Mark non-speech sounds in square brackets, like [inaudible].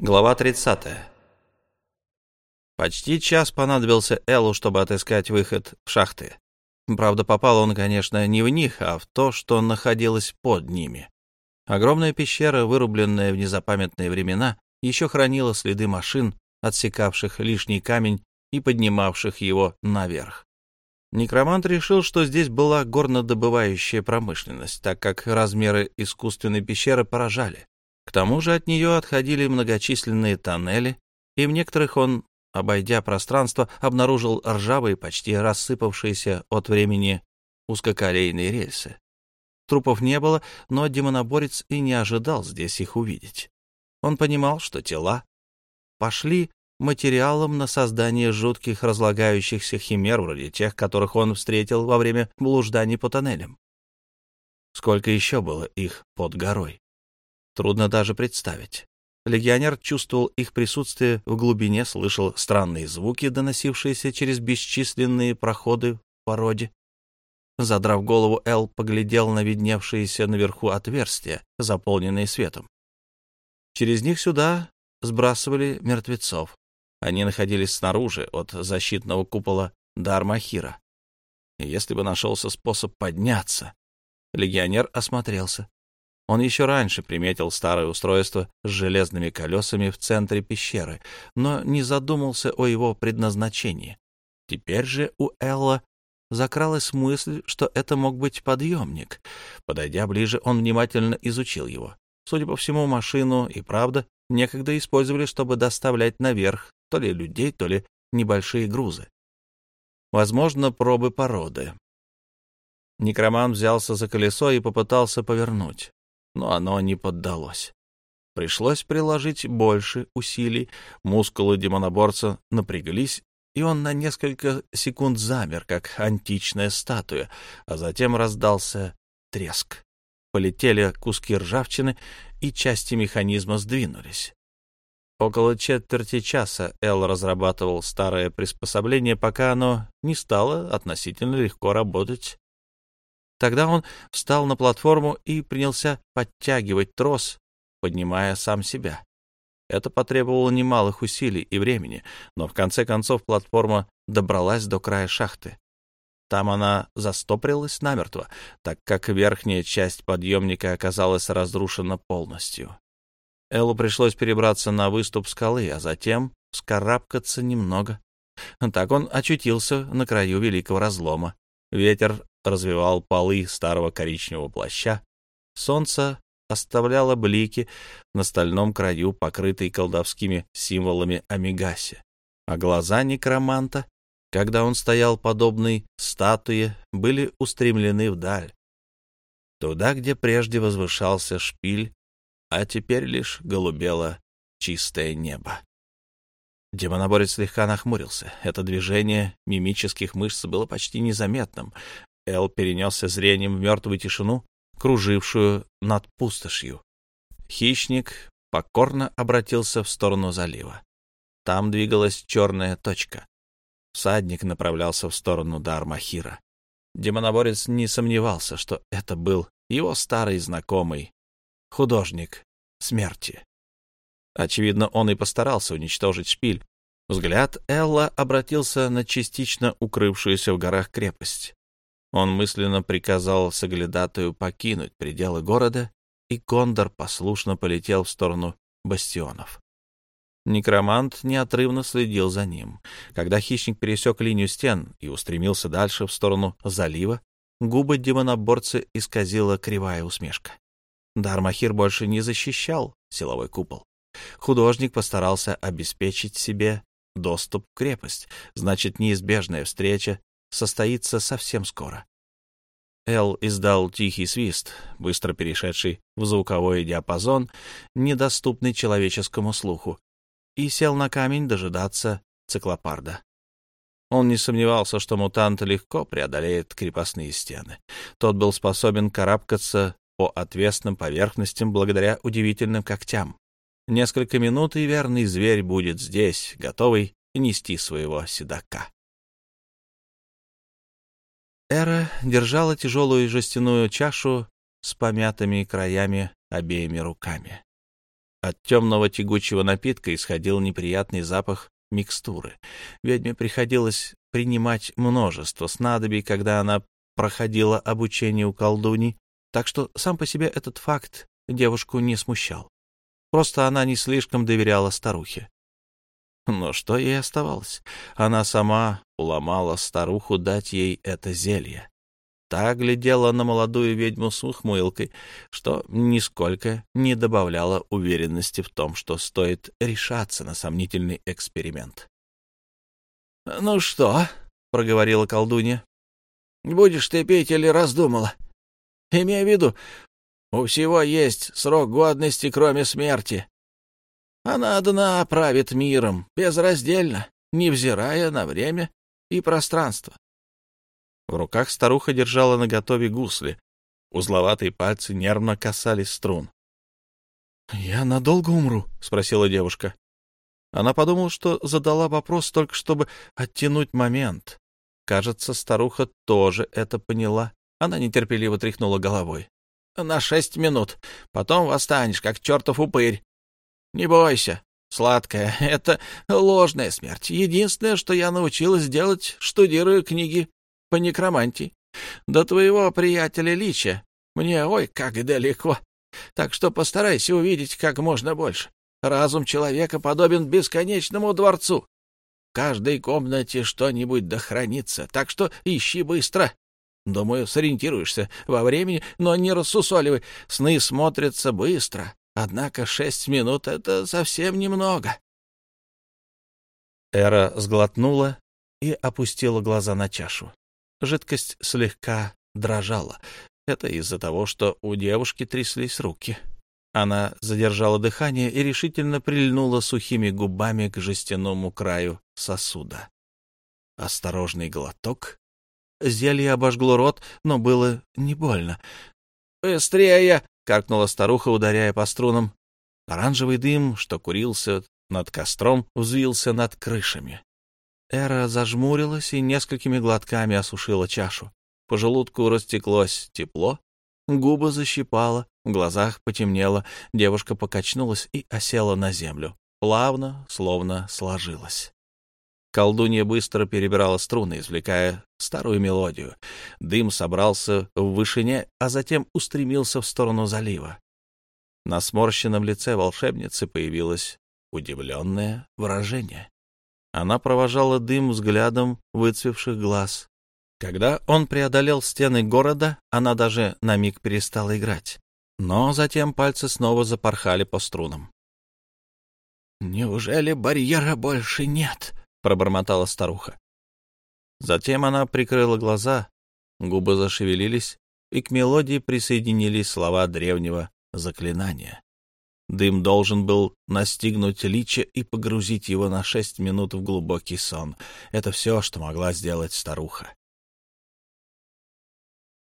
Глава 30. Почти час понадобился Эллу, чтобы отыскать выход в шахты. Правда, попал он, конечно, не в них, а в то, что находилось под ними. Огромная пещера, вырубленная в незапамятные времена, еще хранила следы машин, отсекавших лишний камень и поднимавших его наверх. Некромант решил, что здесь была горнодобывающая промышленность, так как размеры искусственной пещеры поражали. К тому же от нее отходили многочисленные тоннели, и в некоторых он, обойдя пространство, обнаружил ржавые, почти рассыпавшиеся от времени узкоколейные рельсы. Трупов не было, но демоноборец и не ожидал здесь их увидеть. Он понимал, что тела пошли материалом на создание жутких разлагающихся химер, вроде тех, которых он встретил во время блужданий по тоннелям. Сколько еще было их под горой? Трудно даже представить. Легионер чувствовал их присутствие в глубине, слышал странные звуки, доносившиеся через бесчисленные проходы в породе. Задрав голову, Эл поглядел на видневшиеся наверху отверстия, заполненные светом. Через них сюда сбрасывали мертвецов. Они находились снаружи от защитного купола Дармахира. Если бы нашелся способ подняться... Легионер осмотрелся. Он еще раньше приметил старое устройство с железными колесами в центре пещеры, но не задумался о его предназначении. Теперь же у Элла закралась мысль, что это мог быть подъемник. Подойдя ближе, он внимательно изучил его. Судя по всему, машину и правда некогда использовали, чтобы доставлять наверх то ли людей, то ли небольшие грузы. Возможно, пробы породы. Некроман взялся за колесо и попытался повернуть но оно не поддалось. Пришлось приложить больше усилий, мускулы демоноборца напряглись, и он на несколько секунд замер, как античная статуя, а затем раздался треск. Полетели куски ржавчины, и части механизма сдвинулись. Около четверти часа Эл разрабатывал старое приспособление, пока оно не стало относительно легко работать Тогда он встал на платформу и принялся подтягивать трос, поднимая сам себя. Это потребовало немалых усилий и времени, но в конце концов платформа добралась до края шахты. Там она застопорилась намертво, так как верхняя часть подъемника оказалась разрушена полностью. Эллу пришлось перебраться на выступ скалы, а затем вскарабкаться немного. Так он очутился на краю великого разлома. Ветер развивал полы старого коричневого плаща. Солнце оставляло блики на стальном краю, покрытой колдовскими символами Амигаси. А глаза некроманта, когда он стоял подобной статуе, были устремлены вдаль. Туда, где прежде возвышался шпиль, а теперь лишь голубело чистое небо. Демоноборец слегка нахмурился. Это движение мимических мышц было почти незаметным. Эл перенесся зрением в мертвую тишину, кружившую над пустошью. Хищник покорно обратился в сторону залива. Там двигалась черная точка. Всадник направлялся в сторону Дармахира. Демоноборец не сомневался, что это был его старый знакомый, художник смерти. Очевидно, он и постарался уничтожить шпиль. Взгляд Элла обратился на частично укрывшуюся в горах крепость. Он мысленно приказал соглядатую покинуть пределы города, и кондор послушно полетел в сторону бастионов. Некромант неотрывно следил за ним. Когда хищник пересек линию стен и устремился дальше в сторону залива, губы демоноборца исказила кривая усмешка. Дармахир больше не защищал силовой купол. Художник постарался обеспечить себе доступ в крепость, значит, неизбежная встреча состоится совсем скоро. Эл издал тихий свист, быстро перешедший в звуковой диапазон, недоступный человеческому слуху, и сел на камень дожидаться циклопарда. Он не сомневался, что мутант легко преодолеет крепостные стены. Тот был способен карабкаться по отвесным поверхностям благодаря удивительным когтям. Несколько минут, и верный зверь будет здесь, готовый нести своего седока. Эра держала тяжелую жестяную чашу с помятыми краями обеими руками. От темного тягучего напитка исходил неприятный запах микстуры. Ведьме приходилось принимать множество снадобий, когда она проходила обучение у колдуни, так что сам по себе этот факт девушку не смущал. Просто она не слишком доверяла старухе. Но что ей оставалось? Она сама уломала старуху дать ей это зелье. Та глядела на молодую ведьму с ухмылкой, что нисколько не добавляло уверенности в том, что стоит решаться на сомнительный эксперимент. — Ну что? — проговорила колдунья. — Будешь ты пить или раздумала? Имея в виду, у всего есть срок годности, кроме смерти. Она одна правит миром, безраздельно, невзирая на время и пространство. В руках старуха держала наготове гусли. Узловатые пальцы нервно касались струн. — Я надолго умру? — спросила девушка. Она подумала, что задала вопрос только чтобы оттянуть момент. Кажется, старуха тоже это поняла. Она нетерпеливо тряхнула головой. — На шесть минут. Потом восстанешь, как чертов упырь. Не бойся, сладкая, [laughs] это ложная смерть. Единственное, что я научилась делать, штудируя книги по некромантии. До твоего приятеля Лича мне ой как далеко. Так что постарайся увидеть как можно больше. Разум человека подобен бесконечному дворцу. В каждой комнате что-нибудь дохранится, так что ищи быстро. Думаю, сориентируешься во времени, но не рассусоливай. Сны смотрятся быстро, однако шесть минут — это совсем немного. Эра сглотнула и опустила глаза на чашу. Жидкость слегка дрожала. Это из-за того, что у девушки тряслись руки. Она задержала дыхание и решительно прильнула сухими губами к жестяному краю сосуда. Осторожный глоток. Зелье обожгло рот, но было не больно. «Быстрее!» — каркнула старуха, ударяя по струнам. Оранжевый дым, что курился над костром, взвился над крышами. Эра зажмурилась и несколькими глотками осушила чашу. По желудку растеклось тепло, губы защипало, в глазах потемнело, девушка покачнулась и осела на землю. Плавно, словно сложилась. Колдунья быстро перебирала струны, извлекая старую мелодию. Дым собрался в вышине, а затем устремился в сторону залива. На сморщенном лице волшебницы появилось удивленное выражение. Она провожала дым взглядом выцвевших глаз. Когда он преодолел стены города, она даже на миг перестала играть. Но затем пальцы снова запорхали по струнам. «Неужели барьера больше нет?» — пробормотала старуха. Затем она прикрыла глаза, губы зашевелились, и к мелодии присоединились слова древнего заклинания. Дым должен был настигнуть Лича и погрузить его на шесть минут в глубокий сон. Это все, что могла сделать старуха.